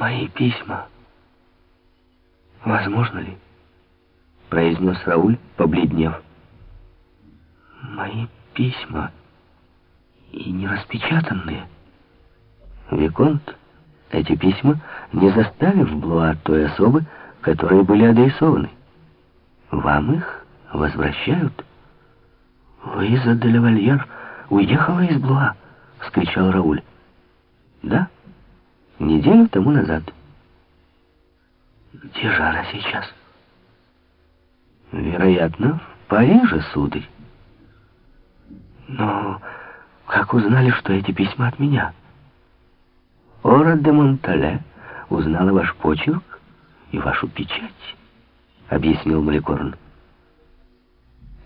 Мои письма. Возможно ли? Произнес Рауль, побледнев. Мои письма и не распечатанные. Виконт, эти письма не заставили в Блуа той особы, которые были адресованы. Вам их возвращают. Луиза де Левальер уехала из Блуа, вскричал Рауль. Неделю тому назад. Где же она сейчас? Вероятно, в Париже, сударь. Но как узнали, что эти письма от меня? Ора де Монтале узнала ваш почерк и вашу печать, объяснил Маликорн.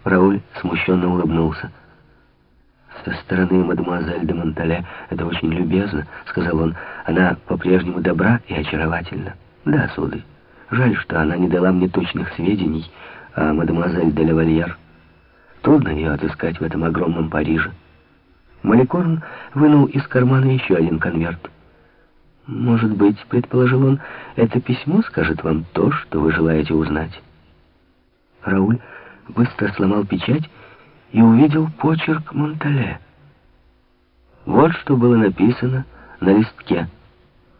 Рауль смущенно улыбнулся. «Со стороны мадемуазель де Монтале это очень любезно», — сказал он. «Она по-прежнему добра и очаровательна». «Да, сударь. Жаль, что она не дала мне точных сведений о мадемуазель де Лавальер. Трудно ее отыскать в этом огромном Париже». Маликорн вынул из кармана еще один конверт. «Может быть, — предположил он, — это письмо скажет вам то, что вы желаете узнать». Рауль быстро сломал печать и увидел почерк Монтале. Вот что было написано на листке.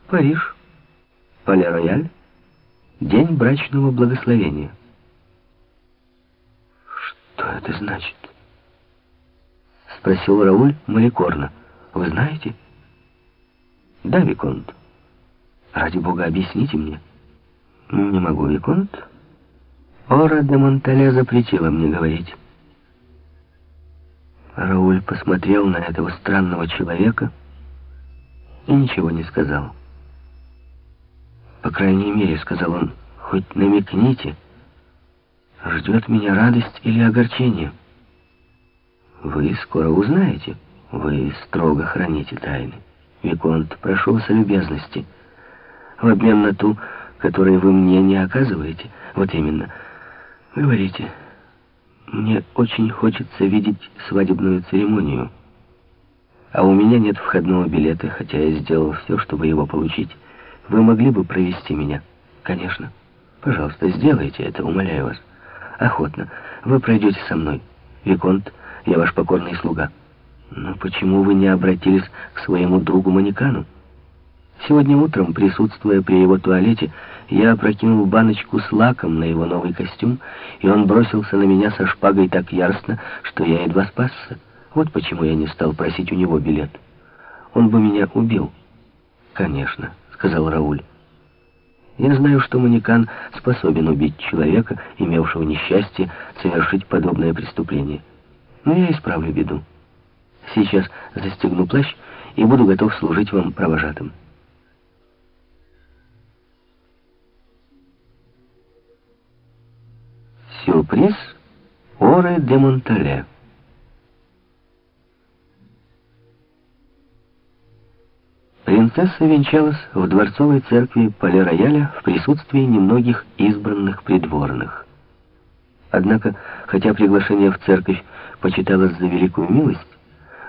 Париж, Пале-Рояль, день брачного благословения. «Что это значит?» — спросил Рауль Маликорна. «Вы знаете?» «Да, Виконт. Ради бога, объясните мне». «Не могу, Виконт». Ора де Монтале запретила мне говорить. Рауль посмотрел на этого странного человека и ничего не сказал. «По крайней мере, — сказал он, — хоть намекните, ждет меня радость или огорчение. Вы скоро узнаете, вы строго храните тайны. Виконт, прошу вас о любезности, в обмен на ту, которую вы мне не оказываете. Вот именно — Говорите. Мне очень хочется видеть свадебную церемонию. А у меня нет входного билета, хотя я сделал все, чтобы его получить. Вы могли бы провести меня? Конечно. Пожалуйста, сделайте это, умоляю вас. Охотно. Вы пройдете со мной. Виконт, я ваш покорный слуга. Но почему вы не обратились к своему другу Манекану? Сегодня утром, присутствуя при его туалете, я опрокинул баночку с лаком на его новый костюм, и он бросился на меня со шпагой так яростно, что я едва спасся. Вот почему я не стал просить у него билет. Он бы меня убил. «Конечно», — сказал Рауль. «Я знаю, что манекан способен убить человека, имевшего несчастье совершить подобное преступление. Но я исправлю беду. Сейчас застегну плащ и буду готов служить вам провожатым». Сюрприз Оры де Монтале. Принцесса венчалась в дворцовой церкви Пале-Рояля в присутствии немногих избранных придворных. Однако, хотя приглашение в церковь почиталось за великую милость,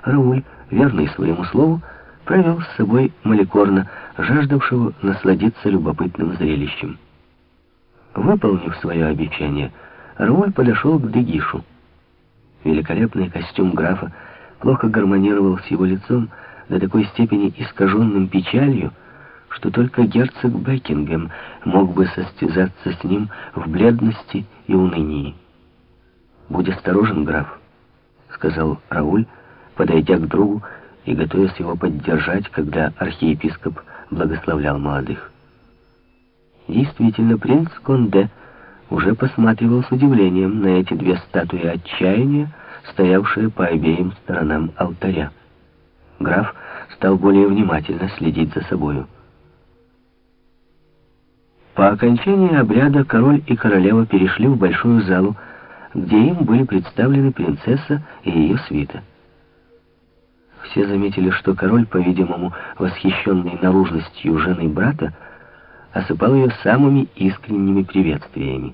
Рауль, верный своему слову, провел с собой Маликорна, жаждавшего насладиться любопытным зрелищем. Выполнив свое обещание, Рауль подошел к Дегишу. Великолепный костюм графа плохо гармонировал с его лицом, до такой степени искаженным печалью, что только герцог Бекингем мог бы состязаться с ним в бледности и унынии. «Будь осторожен, граф», — сказал Рауль, подойдя к другу и готовясь его поддержать, когда архиепископ благословлял молодых. Действительно, принц Конде — уже посматривал с удивлением на эти две статуи отчаяния, стоявшие по обеим сторонам алтаря. Граф стал более внимательно следить за собою. По окончании обряда король и королева перешли в большую залу, где им были представлены принцесса и ее свита. Все заметили, что король, по-видимому, восхищенный наружностью жены брата, осыпал ее самыми искренними приветствиями.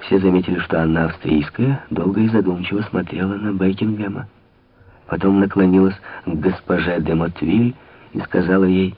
Все заметили, что Анна Австрийская долго и задумчиво смотрела на Бекингема. Потом наклонилась к госпоже де Мотвиль и сказала ей